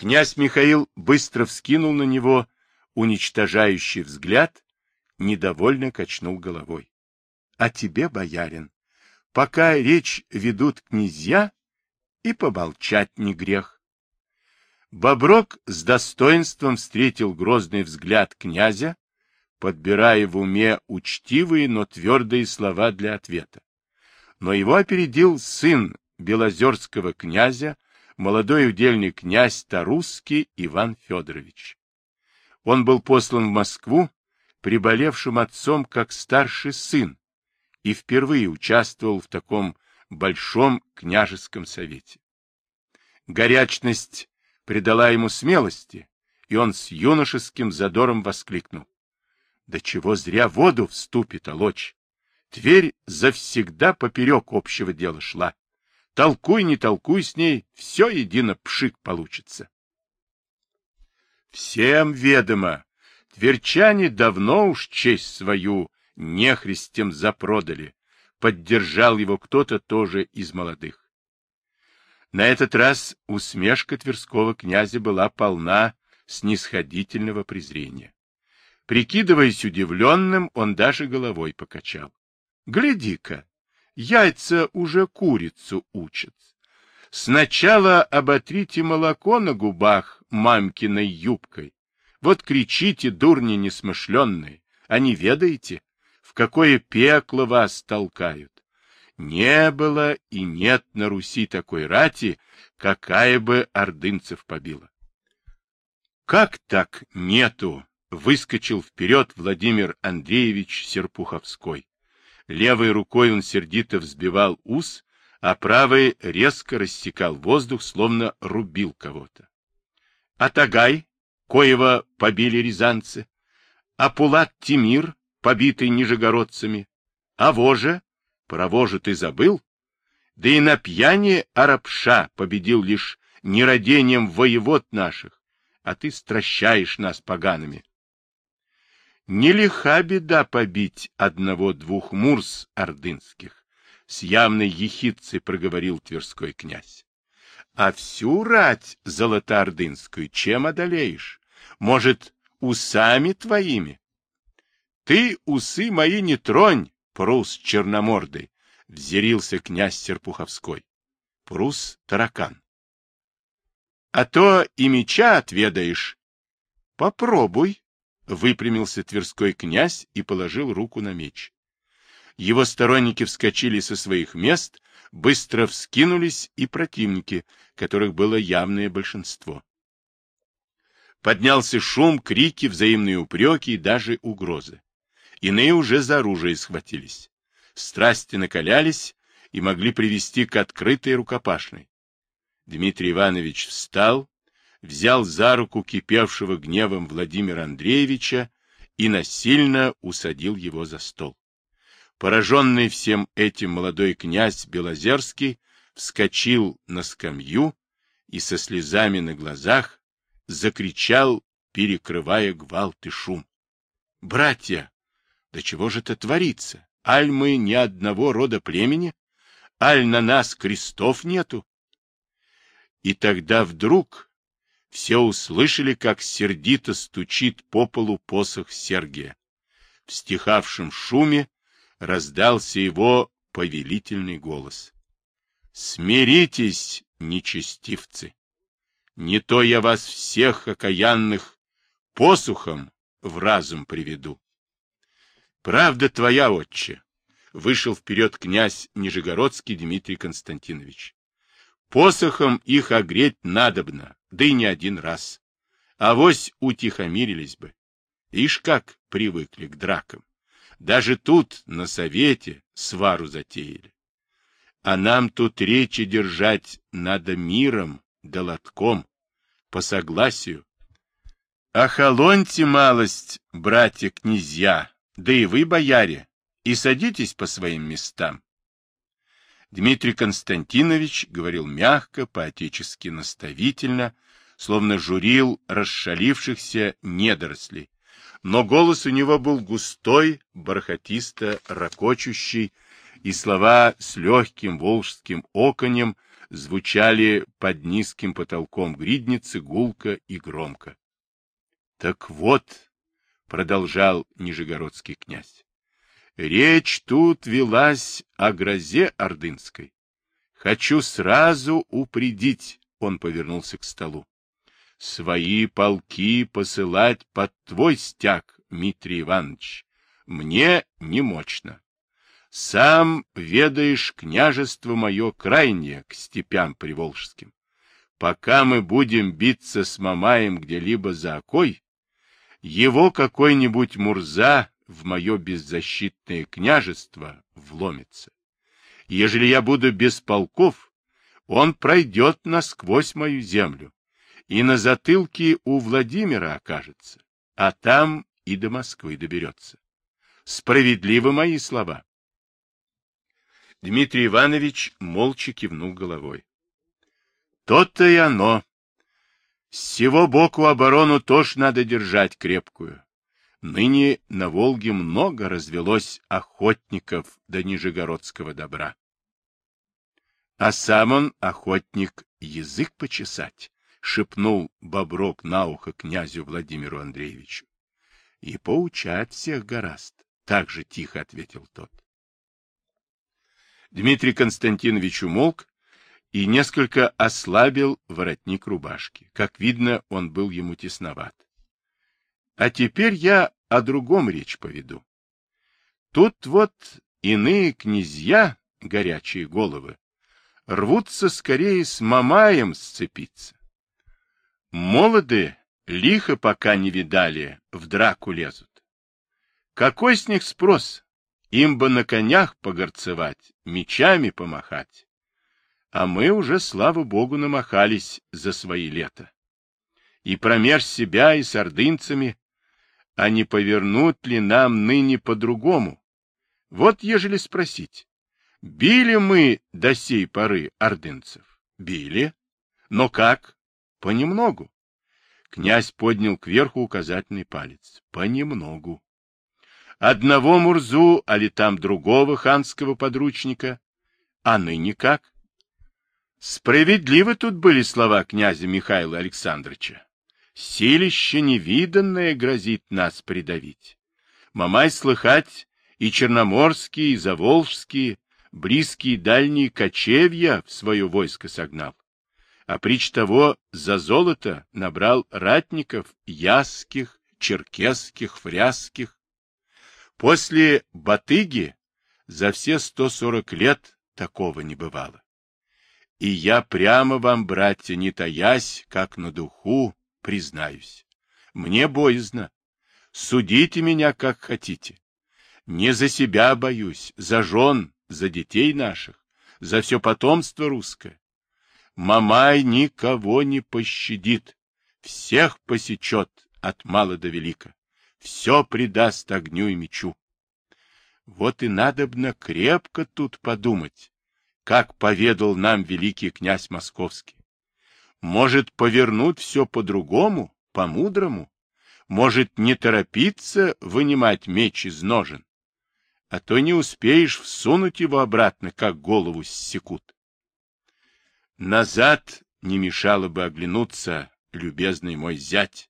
Князь Михаил быстро вскинул на него уничтожающий взгляд, недовольно качнул головой. — А тебе, боярин, пока речь ведут князья, и помолчать не грех. Боброк с достоинством встретил грозный взгляд князя, подбирая в уме учтивые, но твердые слова для ответа. Но его опередил сын белозерского князя, молодой удельный князь Тарусский Иван Федорович. Он был послан в Москву приболевшим отцом как старший сын и впервые участвовал в таком большом княжеском совете. Горячность придала ему смелости, и он с юношеским задором воскликнул. Да чего зря воду вступит олочь! Тверь завсегда поперек общего дела шла. Толкуй, не толкуй с ней, все едино пшик получится. Всем ведомо, тверчане давно уж честь свою нехристям запродали. Поддержал его кто-то тоже из молодых. На этот раз усмешка Тверского князя была полна снисходительного презрения. Прикидываясь удивленным, он даже головой покачал. Гляди-ка, яйца уже курицу учат. Сначала оботрите молоко на губах мамкиной юбкой. Вот кричите, дурни несмышленные, а не ведаете, в какое пекло вас толкают. Не было и нет на Руси такой рати, какая бы ордынцев побила. Как так нету? выскочил вперед Владимир Андреевич Серпуховской. Левой рукой он сердито взбивал ус, а правой резко рассекал воздух, словно рубил кого-то. А Тагай, коего побили рязанцы, а Пулат Тимир, побитый нижегородцами, а Вожа, про Вожу ты забыл? Да и на пьяни Арабша победил лишь нерадением воевод наших, а ты стращаешь нас погаными. Не лиха беда побить одного-двух мурс ордынских, с явной ехидцей проговорил тверской князь. А всю рать золотоордынскую чем одолеешь? Может, усами твоими? Ты усы мои не тронь, прус черномордый, взирился князь Серпуховской. Прус таракан. А то и меча отведаешь. Попробуй, выпрямился Тверской князь и положил руку на меч. Его сторонники вскочили со своих мест, быстро вскинулись и противники, которых было явное большинство. Поднялся шум, крики, взаимные упреки и даже угрозы. Иные уже за оружие схватились. Страсти накалялись и могли привести к открытой рукопашной. Дмитрий Иванович встал, взял за руку кипевшего гневом Владимира Андреевича и насильно усадил его за стол. Пораженный всем этим молодой князь Белозерский вскочил на скамью и со слезами на глазах закричал, перекрывая гвалт и шум. — Братья, да чего же это творится? Аль мы ни одного рода племени? Аль на нас крестов нету? И тогда вдруг все услышали, как сердито стучит по полу посох Сергия. В стихавшем шуме раздался его повелительный голос. «Смиритесь, нечестивцы! Не то я вас всех окаянных посухом в разум приведу». «Правда твоя, отче!» — вышел вперед князь Нижегородский Дмитрий Константинович. «Посохом их огреть надобно, да и не один раз. Авось утихомирились бы. Ишь как привыкли к дракам. Даже тут, на совете, свару затеяли. А нам тут речи держать надо миром да лотком, по согласию. Охолоньте малость, братья-князья, да и вы, бояре, и садитесь по своим местам. Дмитрий Константинович говорил мягко, поотечески наставительно, словно журил расшалившихся недорослей. Но голос у него был густой, бархатисто ракочущий, и слова с легким волжским оконем звучали под низким потолком гридницы гулко и громко. — Так вот, — продолжал Нижегородский князь, — речь тут велась о грозе Ордынской. Хочу сразу упредить, — он повернулся к столу, — свои полки посылать под твой стяг, Дмитрий Иванович, мне не мощно. Сам ведаешь княжество мое крайнее к степям приволжским. Пока мы будем биться с Мамаем где-либо за окой, его какой-нибудь Мурза в мое беззащитное княжество вломится. Ежели я буду без полков, он пройдет насквозь мою землю и на затылке у Владимира окажется, а там и до Москвы доберется. Справедливы мои слова. Дмитрий Иванович молча кивнул головой. То-то и оно. С сего боку оборону тоже надо держать крепкую. Ныне на Волге много развелось охотников до нижегородского добра. А сам он, охотник, язык почесать, шепнул Боброк на ухо князю Владимиру Андреевичу. И поучать всех гораст, так же тихо ответил тот. Дмитрий Константинович умолк и несколько ослабил воротник рубашки. Как видно, он был ему тесноват. А теперь я о другом речь поведу. Тут вот иные князья, горячие головы, рвутся скорее с Мамаем сцепиться. Молоды, лихо пока не видали, в драку лезут. Какой с них спрос? Им бы на конях погорцевать, мечами помахать. А мы уже, слава богу, намахались за свои лета. И промеж себя и с ордынцами, а не повернут ли нам ныне по-другому? Вот ежели спросить, били мы до сей поры ордынцев? Били. Но как? Понемногу. Князь поднял кверху указательный палец. Понемногу одного Мурзу, а ли там другого ханского подручника, а ныне как? Справедливы тут были слова князя Михаила Александровича. Силище невиданное грозит нас придавить. Мамай слыхать и черноморские, и заволжские, близкие и дальние кочевья в свое войско согнал. А прич того за золото набрал ратников ясских, черкесских, фрязских, После Батыги за все 140 лет такого не бывало. И я прямо вам, братья, не таясь, как на духу, признаюсь. Мне боязно. Судите меня, как хотите. Не за себя боюсь, за жен, за детей наших, за все потомство русское. Мамай никого не пощадит, всех посечет от мала до велика все предаст огню и мечу. Вот и надобно крепко тут подумать, как поведал нам великий князь Московский. Может, повернуть все по-другому, по-мудрому? Может, не торопиться вынимать меч из ножен? А то не успеешь всунуть его обратно, как голову ссекут. Назад не мешало бы оглянуться, любезный мой зять,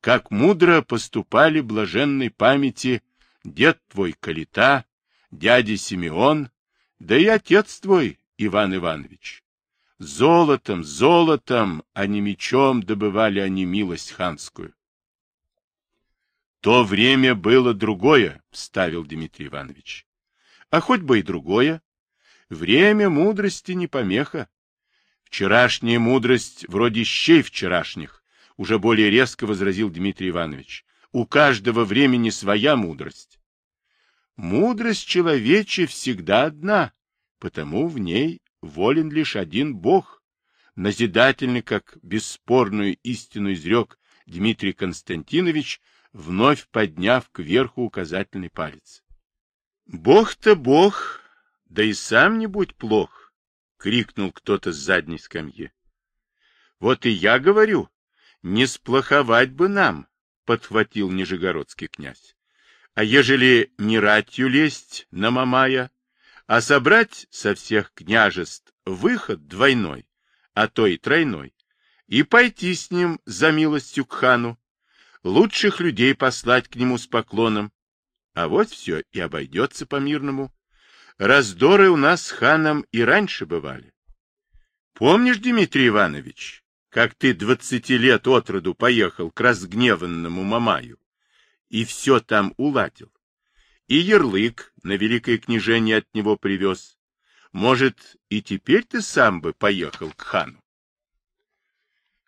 как мудро поступали блаженной памяти дед твой Калита, дядя Симеон, да и отец твой, Иван Иванович. Золотом, золотом, а не мечом добывали они милость ханскую. То время было другое, — вставил Дмитрий Иванович. А хоть бы и другое. Время мудрости не помеха. Вчерашняя мудрость вроде щей вчерашних уже более резко возразил Дмитрий Иванович. У каждого времени своя мудрость. Мудрость человече всегда одна, потому в ней волен лишь один Бог. Назидательный, как бесспорную истину изрек Дмитрий Константинович, вновь подняв кверху указательный палец. Бог-то Бог, да и сам не будь плох, крикнул кто-то с задней скамьи. Вот и я говорю, не сплоховать бы нам, — подхватил нижегородский князь. А ежели не ратью лезть на Мамая, а собрать со всех княжеств выход двойной, а то и тройной, и пойти с ним за милостью к хану, лучших людей послать к нему с поклоном, а вот все и обойдется по-мирному. Раздоры у нас с ханом и раньше бывали. Помнишь, Дмитрий Иванович, как ты двадцати лет от роду поехал к разгневанному Мамаю и все там уладил? И ярлык на великое княжение от него привез. Может, и теперь ты сам бы поехал к хану?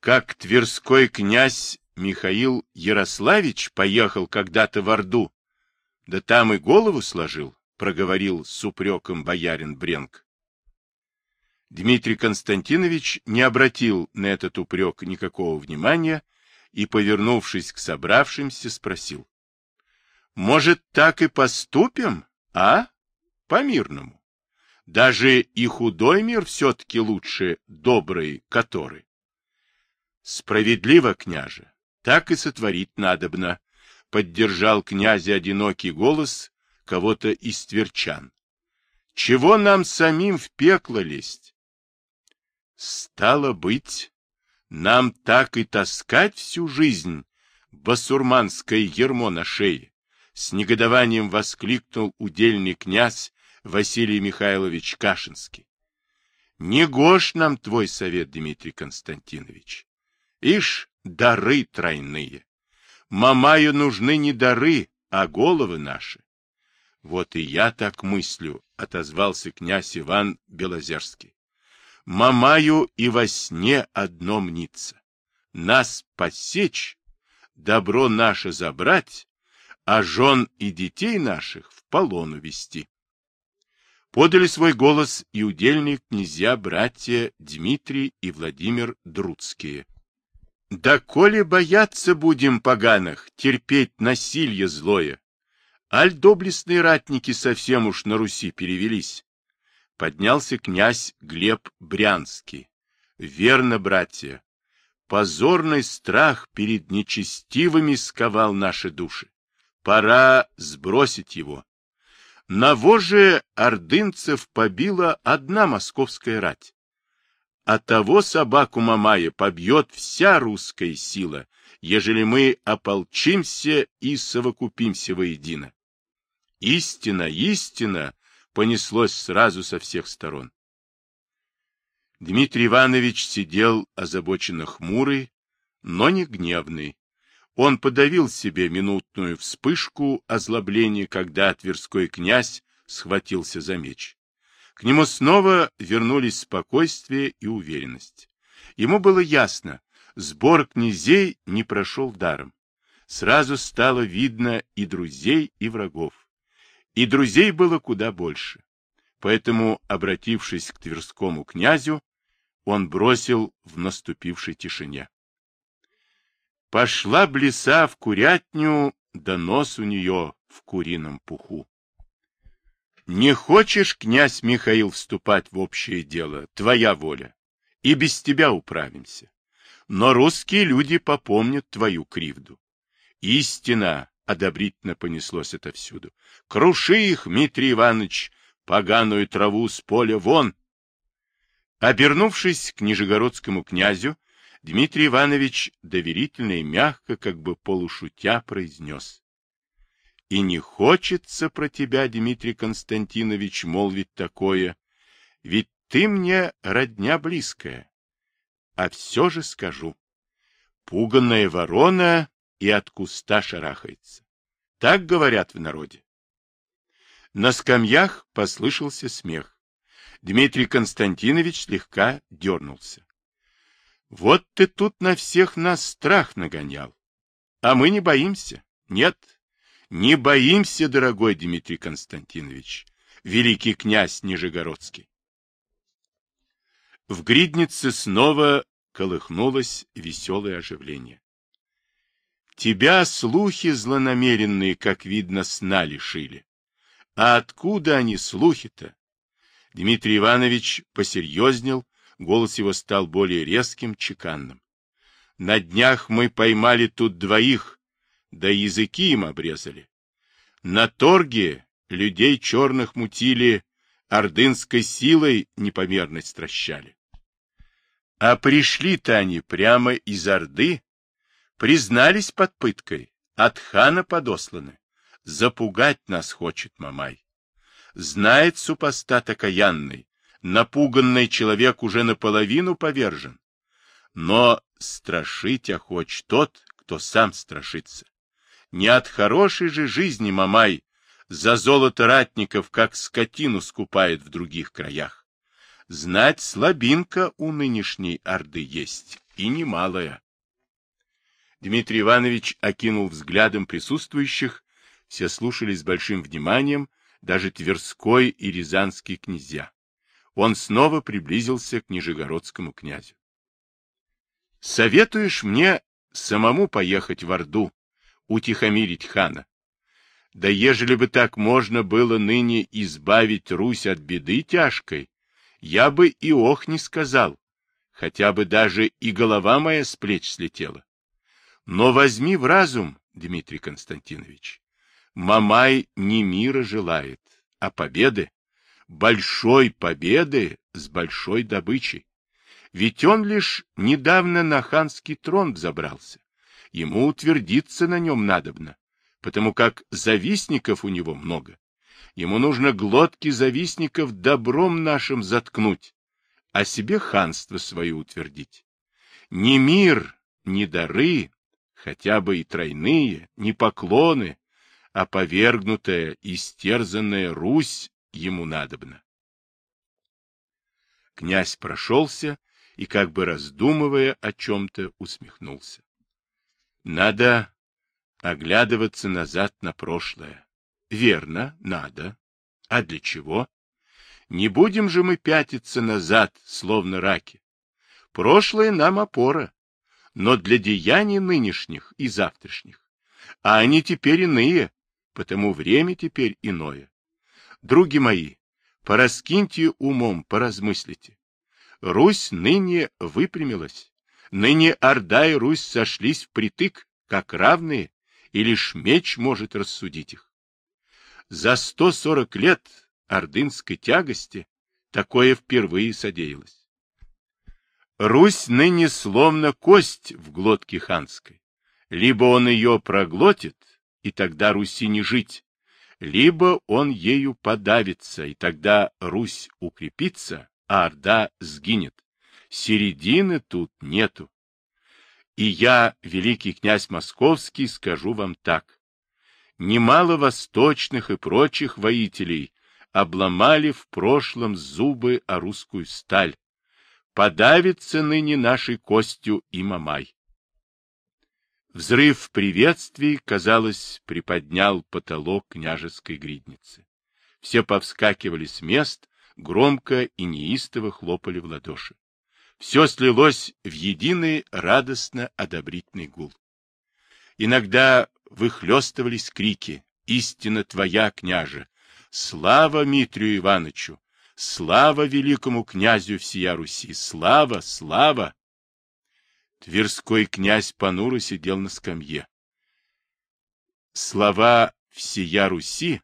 Как тверской князь Михаил Ярославич поехал когда-то в Орду, да там и голову сложил, проговорил с упреком боярин Бренк. Дмитрий Константинович не обратил на этот упрек никакого внимания и, повернувшись к собравшимся, спросил. Может, так и поступим, а? По-мирному. Даже и худой мир все-таки лучше добрый который. Справедливо, княже, так и сотворить надобно, поддержал князя одинокий голос кого-то из тверчан. Чего нам самим в пекло лезть? Стало быть, нам так и таскать всю жизнь басурманское ермо на шее, с негодованием воскликнул удельный князь Василий Михайлович Кашинский. Не гож нам твой совет, Дмитрий Константинович. Ишь, дары тройные. Мамаю нужны не дары, а головы наши. Вот и я так мыслю, отозвался князь Иван Белозерский. Мамаю и во сне одно мнится. Нас посечь, добро наше забрать, а жен и детей наших в полон увести. Подали свой голос и удельные князья-братья Дмитрий и Владимир Друцкие. Да коли бояться будем поганых, терпеть насилие злое, аль доблестные ратники совсем уж на Руси перевелись. Поднялся князь Глеб Брянский. Верно, братья, позорный страх перед нечестивыми сковал наши души. Пора сбросить его. На воже ордынцев побила одна московская рать. А того собаку Мамая побьет вся русская сила, ежели мы ополчимся и совокупимся воедино. Истина, истина понеслось сразу со всех сторон. Дмитрий Иванович сидел озабоченно хмурый, но не гневный. Он подавил себе минутную вспышку озлобления, когда Тверской князь схватился за меч. К нему снова вернулись спокойствие и уверенность. Ему было ясно, сбор князей не прошел даром. Сразу стало видно и друзей, и врагов. И друзей было куда больше. Поэтому, обратившись к Тверскому князю, он бросил в наступившей тишине. Пошла блеса в курятню, да нос у нее в курином пуху. Не хочешь, князь Михаил, вступать в общее дело, твоя воля, и без тебя управимся. Но русские люди попомнят твою кривду. Истина, одобрительно понеслось это всюду. Круши их, Дмитрий Иванович, поганую траву с поля вон. Обернувшись к нижегородскому князю, Дмитрий Иванович доверительно и мягко, как бы полушутя, произнес. — И не хочется про тебя, Дмитрий Константинович, молвить такое, ведь ты мне родня близкая. А все же скажу. Пуганная ворона и от куста шарахается. Так говорят в народе. На скамьях послышался смех. Дмитрий Константинович слегка дернулся. Вот ты тут на всех нас страх нагонял. А мы не боимся. Нет, не боимся, дорогой Дмитрий Константинович, великий князь Нижегородский. В гриднице снова колыхнулось веселое оживление. Тебя слухи злонамеренные, как видно, сна лишили. А откуда они слухи-то? Дмитрий Иванович посерьезнел, Голос его стал более резким, чеканным. На днях мы поймали тут двоих, да языки им обрезали. На торге людей черных мутили, ордынской силой непомерность стращали. А пришли-то они прямо из Орды, признались под пыткой, от хана подосланы. Запугать нас хочет Мамай. Знает супостат окаянный, напуганный человек уже наполовину повержен. Но страшить охоч тот, кто сам страшится. Не от хорошей же жизни Мамай за золото ратников, как скотину скупает в других краях. Знать слабинка у нынешней Орды есть, и немалая. Дмитрий Иванович окинул взглядом присутствующих, все слушали с большим вниманием, даже Тверской и Рязанский князья. Он снова приблизился к Нижегородскому князю. — Советуешь мне самому поехать в Орду, утихомирить хана? Да ежели бы так можно было ныне избавить Русь от беды тяжкой, я бы и ох не сказал, хотя бы даже и голова моя с плеч слетела. Но возьми в разум, Дмитрий Константинович, Мамай не мира желает, а победы, большой победы с большой добычей. Ведь он лишь недавно на ханский трон взобрался. Ему утвердиться на нем надобно потому как завистников у него много. Ему нужно глотки завистников добром нашим заткнуть, а себе ханство свое утвердить. Ни мир, ни дары, хотя бы и тройные, ни поклоны, а повергнутая, истерзанная Русь ему надобна. Князь прошелся и, как бы раздумывая о чем-то, усмехнулся. Надо оглядываться назад на прошлое. Верно, надо. А для чего? Не будем же мы пятиться назад, словно раки. Прошлое нам опора, но для деяний нынешних и завтрашних. А они теперь иные, потому время теперь иное. Други мои, пораскиньте умом, поразмыслите. Русь ныне выпрямилась. Ныне Орда и Русь сошлись впритык, как равные, и лишь меч может рассудить их. За сто сорок лет ордынской тягости такое впервые содеялось. Русь ныне словно кость в глотке ханской. Либо он ее проглотит, и тогда Руси не жить, либо он ею подавится, и тогда Русь укрепится, а Орда сгинет. Середины тут нету. И я, великий князь Московский, скажу вам так. Немало восточных и прочих воителей обломали в прошлом зубы о русскую сталь. Подавится ныне нашей костью и Мамай. Взрыв приветствий, казалось, приподнял потолок княжеской гридницы. Все повскакивали с мест, громко и неистово хлопали в ладоши все слилось в единый радостно-одобрительный гул. Иногда выхлестывались крики «Истина твоя, княже! Слава Митрию Ивановичу! Слава великому князю всея Руси! Слава, слава!» Тверской князь понуро сидел на скамье. Слова «всея Руси»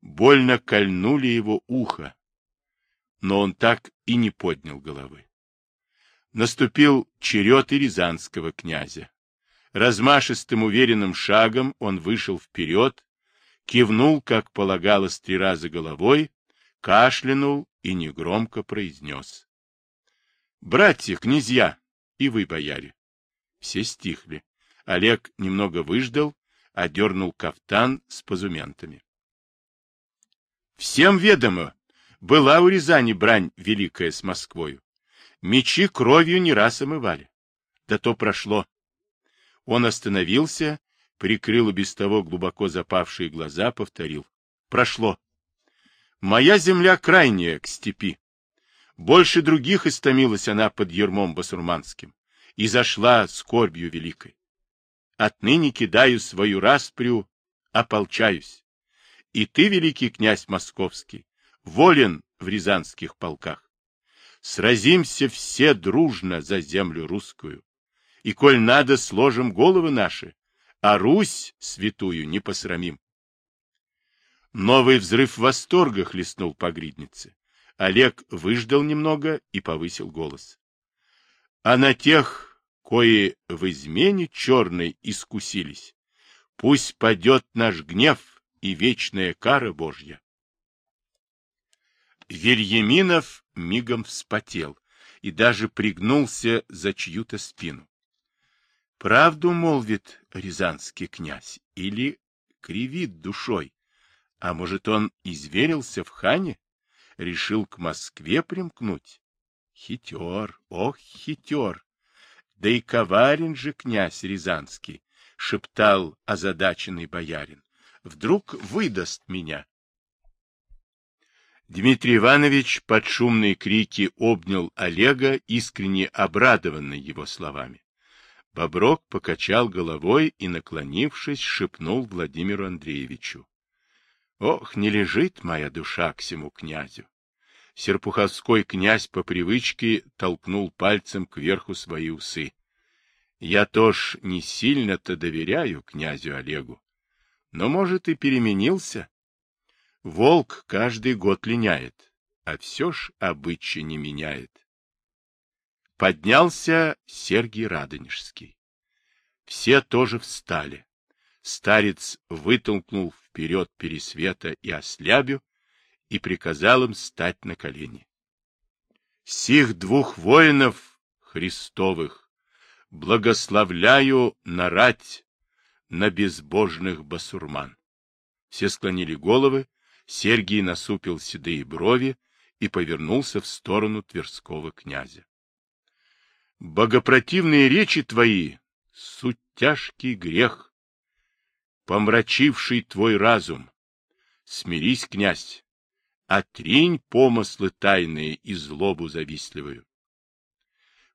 больно кольнули его ухо, но он так и не поднял головы наступил черед и рязанского князя. Размашистым уверенным шагом он вышел вперед, кивнул, как полагалось, три раза головой, кашлянул и негромко произнес. — Братья, князья, и вы, бояре. Все стихли. Олег немного выждал, одернул кафтан с позументами. Всем ведомо, была у Рязани брань великая с Москвою. Мечи кровью не раз омывали. Да то прошло. Он остановился, прикрыл и без того глубоко запавшие глаза, повторил. Прошло. Моя земля крайняя к степи. Больше других истомилась она под ермом басурманским и зашла скорбью великой. Отныне кидаю свою распрю, ополчаюсь. И ты, великий князь московский, волен в рязанских полках сразимся все дружно за землю русскую. И коль надо, сложим головы наши, а Русь святую не посрамим. Новый взрыв восторга хлестнул по гриднице. Олег выждал немного и повысил голос. А на тех, кои в измене черной искусились, пусть падет наш гнев и вечная кара Божья. Вильяминов мигом вспотел и даже пригнулся за чью-то спину. Правду молвит рязанский князь или кривит душой, а может, он изверился в хане, решил к Москве примкнуть? Хитер, ох, хитер! Да и коварен же князь Рязанский, шептал озадаченный боярин. Вдруг выдаст меня. Дмитрий Иванович под шумные крики обнял Олега, искренне обрадованный его словами. Боброк покачал головой и, наклонившись, шепнул Владимиру Андреевичу. — Ох, не лежит моя душа к всему князю! Серпуховской князь по привычке толкнул пальцем кверху свои усы. — Я тоже не сильно-то доверяю князю Олегу. Но, может, и переменился. Волк каждый год линяет, а все ж обычай не меняет. Поднялся Сергий Радонежский. Все тоже встали. Старец вытолкнул вперед Пересвета и Ослябю и приказал им стать на колени. Сих двух воинов Христовых благословляю нарать на безбожных басурман. Все склонили головы, Сергий насупил седые брови и повернулся в сторону Тверского князя. Богопротивные речи твои — суть тяжкий грех, помрачивший твой разум. Смирись, князь, отринь помыслы тайные и злобу завистливую.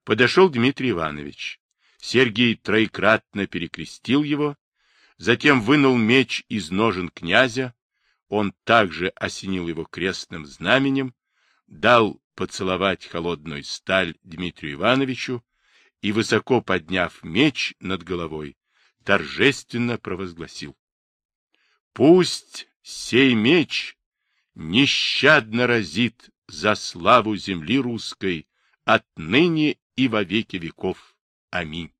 Подошел Дмитрий Иванович. Сергий троекратно перекрестил его, затем вынул меч из ножен князя, он также осенил его крестным знаменем, дал поцеловать холодную сталь Дмитрию Ивановичу и, высоко подняв меч над головой, торжественно провозгласил. Пусть сей меч нещадно разит за славу земли русской отныне и во веки веков. Аминь.